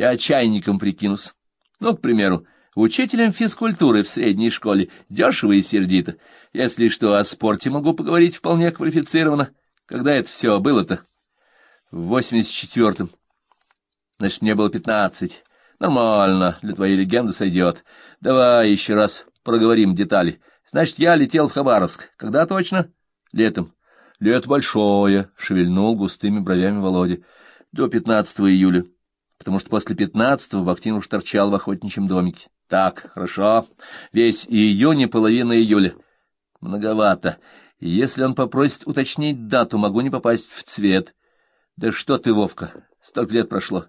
Я чайником прикинусь. Ну, к примеру, учителем физкультуры в средней школе, дешево и сердито. Если что, о спорте могу поговорить вполне квалифицированно. Когда это все было-то? В восемьдесят четвертом. Значит, мне было пятнадцать. Нормально, для твоей легенды сойдет. Давай еще раз проговорим детали. Значит, я летел в Хабаровск. Когда точно? Летом. Лет большое, — шевельнул густыми бровями Володя. До пятнадцатого июля потому что после пятнадцатого Бахтин уж торчал в охотничьем домике. Так, хорошо. Весь июнь и половина июля. Многовато. Если он попросит уточнить дату, могу не попасть в цвет. Да что ты, Вовка, столько лет прошло.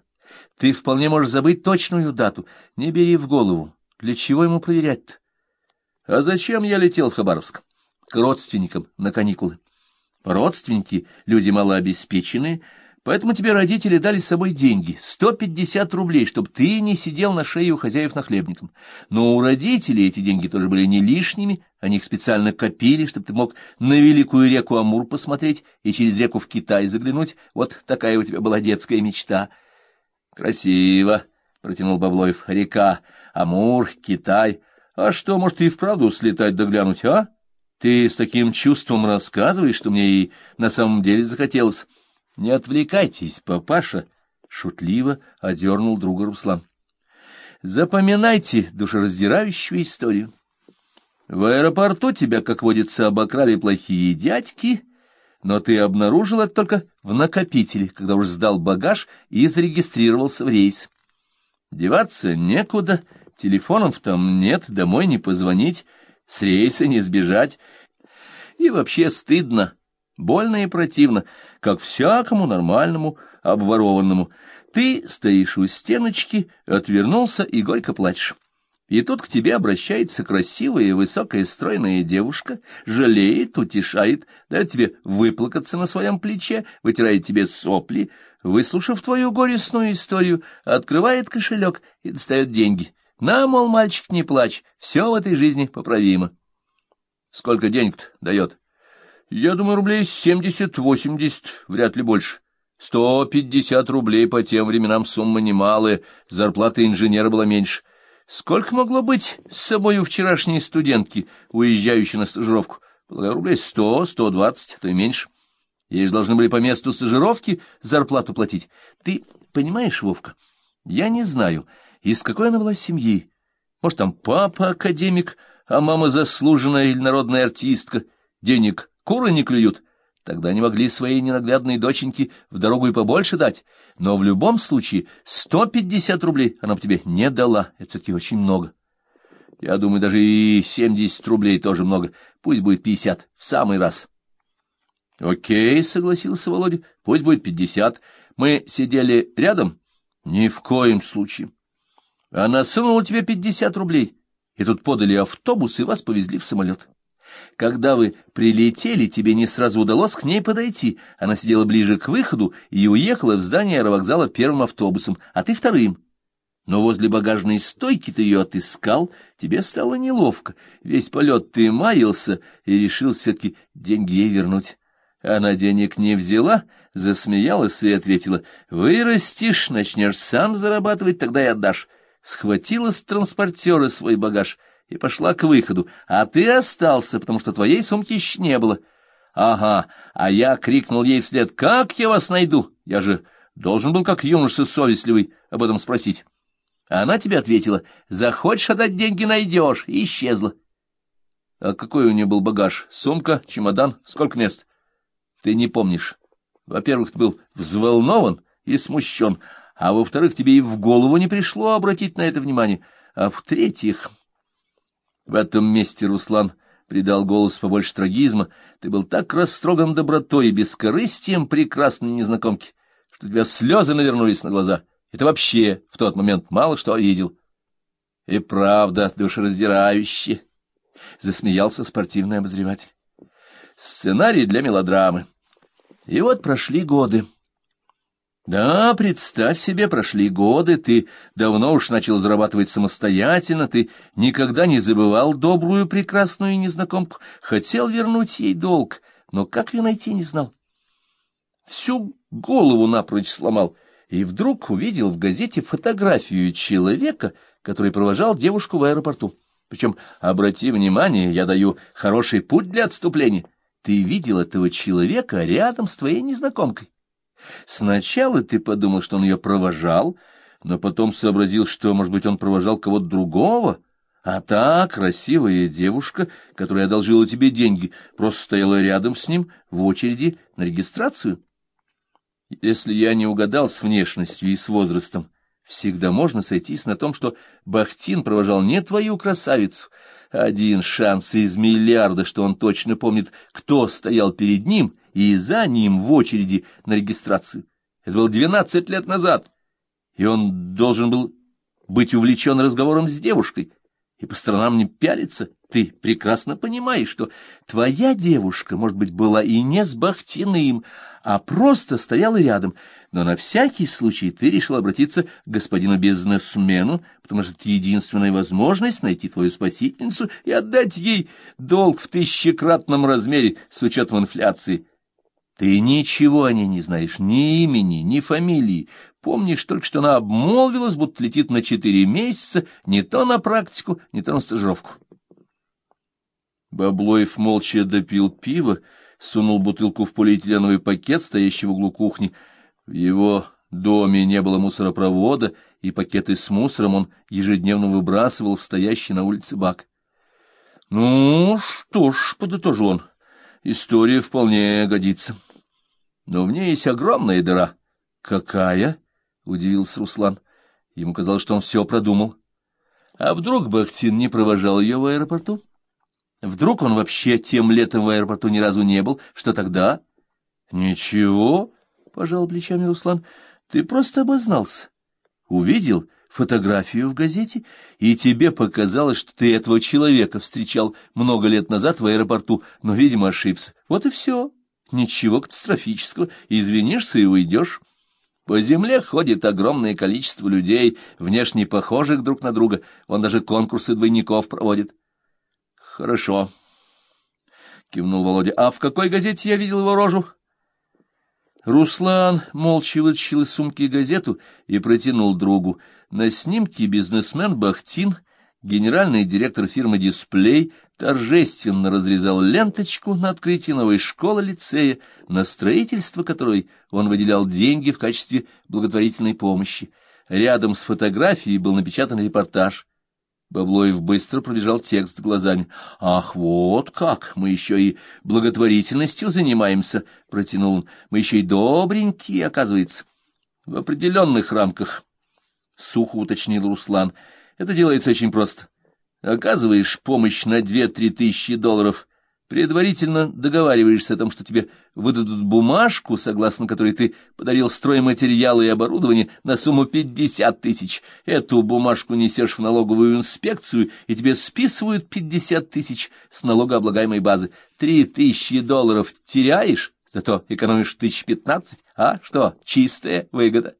Ты вполне можешь забыть точную дату. Не бери в голову. Для чего ему проверять-то? А зачем я летел в Хабаровск? К родственникам на каникулы. Родственники — люди малообеспеченные, Поэтому тебе родители дали с собой деньги, 150 рублей, чтобы ты не сидел на шее у хозяев нахлебником. Но у родителей эти деньги тоже были не лишними, они их специально копили, чтобы ты мог на великую реку Амур посмотреть и через реку в Китай заглянуть. Вот такая у тебя была детская мечта. Красиво, — протянул Баблоев, — река, Амур, Китай. А что, может, и вправду слетать да а? Ты с таким чувством рассказываешь, что мне и на самом деле захотелось. — Не отвлекайтесь, папаша, — шутливо одернул друга Руслан. — Запоминайте душераздирающую историю. В аэропорту тебя, как водится, обокрали плохие дядьки, но ты обнаружил это только в накопителе, когда уже сдал багаж и зарегистрировался в рейс. Деваться некуда, телефонов там нет, домой не позвонить, с рейса не сбежать. И вообще стыдно Больно и противно, как всякому нормальному обворованному. Ты стоишь у стеночки, отвернулся и горько плачешь. И тут к тебе обращается красивая высокая стройная девушка, жалеет, утешает, дает тебе выплакаться на своем плече, вытирает тебе сопли, выслушав твою горестную историю, открывает кошелек и достает деньги. На, мол, мальчик, не плачь, все в этой жизни поправимо. Сколько денег-то дает? Я думаю, рублей семьдесят-восемьдесят, вряд ли больше. Сто пятьдесят рублей по тем временам сумма немалая, зарплата инженера была меньше. Сколько могло быть с собой у вчерашней студентки, уезжающей на стажировку? Полагаю, рублей сто, сто двадцать, а то и меньше. Ей же должны были по месту стажировки зарплату платить. Ты понимаешь, Вовка, я не знаю, из какой она была семьи. Может, там папа академик, а мама заслуженная или народная артистка. Денег Куры не клюют. Тогда они могли своей ненаглядной доченьке в дорогу и побольше дать. Но в любом случае сто пятьдесят рублей она бы тебе не дала. Это все-таки очень много. Я думаю, даже и семьдесят рублей тоже много. Пусть будет пятьдесят. В самый раз. — Окей, — согласился Володя. — Пусть будет пятьдесят. Мы сидели рядом? — Ни в коем случае. Она сунула тебе пятьдесят рублей. И тут подали автобус, и вас повезли в самолет. Когда вы прилетели, тебе не сразу удалось к ней подойти. Она сидела ближе к выходу и уехала в здание аэровокзала первым автобусом, а ты вторым. Но возле багажной стойки ты ее отыскал, тебе стало неловко. Весь полет ты маялся и решил все-таки деньги ей вернуть. Она денег не взяла, засмеялась и ответила, «Вырастешь, начнешь сам зарабатывать, тогда и отдашь». Схватила с транспортера свой багаж — и пошла к выходу, а ты остался, потому что твоей сумки еще не было. Ага, а я крикнул ей вслед, как я вас найду? Я же должен был, как юноша совестливый, об этом спросить. А она тебе ответила, захочешь отдать деньги, найдешь, и исчезла. А какой у нее был багаж? Сумка, чемодан, сколько мест? Ты не помнишь. Во-первых, ты был взволнован и смущен, а во-вторых, тебе и в голову не пришло обратить на это внимание, а в-третьих... В этом месте Руслан придал голос побольше трагизма. Ты был так растроган добротой и бескорыстием прекрасной незнакомки, что у тебя слезы навернулись на глаза, и ты вообще в тот момент мало что видел. — И правда душераздирающе, — засмеялся спортивный обозреватель. — Сценарий для мелодрамы. И вот прошли годы. Да, представь себе, прошли годы, ты давно уж начал зарабатывать самостоятельно, ты никогда не забывал добрую, прекрасную незнакомку, хотел вернуть ей долг, но как ее найти не знал. Всю голову напрочь сломал, и вдруг увидел в газете фотографию человека, который провожал девушку в аэропорту. Причем, обрати внимание, я даю хороший путь для отступления. Ты видел этого человека рядом с твоей незнакомкой. Сначала ты подумал, что он ее провожал, но потом сообразил, что, может быть, он провожал кого-то другого, а та красивая девушка, которая одолжила тебе деньги, просто стояла рядом с ним в очереди на регистрацию. Если я не угадал с внешностью и с возрастом, всегда можно сойтись на том, что Бахтин провожал не твою красавицу. Один шанс из миллиарда, что он точно помнит, кто стоял перед ним и за ним в очереди на регистрацию. Это было двенадцать лет назад, и он должен был быть увлечен разговором с девушкой и по сторонам не пялиться. Ты прекрасно понимаешь, что твоя девушка, может быть, была и не с Бахтиным, а просто стояла рядом, но на всякий случай ты решил обратиться к господину бизнесмену, потому что это единственная возможность найти твою спасительницу и отдать ей долг в тысячекратном размере с учетом инфляции. Ты ничего о ней не знаешь, ни имени, ни фамилии. Помнишь только, что она обмолвилась, будто летит на четыре месяца, не то на практику, не то на стажировку. Баблоев молча допил пиво, сунул бутылку в полиэтиленовый пакет, стоящий в углу кухни. В его доме не было мусоропровода, и пакеты с мусором он ежедневно выбрасывал в стоящий на улице бак. — Ну, что ж, — подытожил он, — история вполне годится. Но в ней есть огромная дыра. — Какая? — удивился Руслан. Ему казалось, что он все продумал. — А вдруг Бахтин не провожал ее в аэропорту? — Вдруг он вообще тем летом в аэропорту ни разу не был? Что тогда? — Ничего, — пожал плечами Руслан, — ты просто обознался. Увидел фотографию в газете, и тебе показалось, что ты этого человека встречал много лет назад в аэропорту, но, видимо, ошибся. Вот и все. Ничего катастрофического. Извинишься и уйдешь. По земле ходит огромное количество людей, внешне похожих друг на друга. Он даже конкурсы двойников проводит. Хорошо, кивнул Володя. А в какой газете я видел его рожу? Руслан молча вытащил из сумки газету и протянул другу. На снимке бизнесмен Бахтин, генеральный директор фирмы «Дисплей», торжественно разрезал ленточку на открытии новой школы-лицея, на строительство которой он выделял деньги в качестве благотворительной помощи. Рядом с фотографией был напечатан репортаж — Баблоев быстро пробежал текст глазами. «Ах, вот как! Мы еще и благотворительностью занимаемся!» — протянул он. «Мы еще и добренькие, оказывается». «В определенных рамках», — сухо уточнил Руслан. «Это делается очень просто. Оказываешь помощь на две-три тысячи долларов, Предварительно договариваешься о том, что тебе выдадут бумажку, согласно которой ты подарил стройматериалы и оборудование на сумму пятьдесят тысяч. Эту бумажку несешь в налоговую инспекцию, и тебе списывают пятьдесят тысяч с налогооблагаемой базы. Три тысячи долларов теряешь, зато экономишь тысяч пятнадцать. А что, чистая выгода?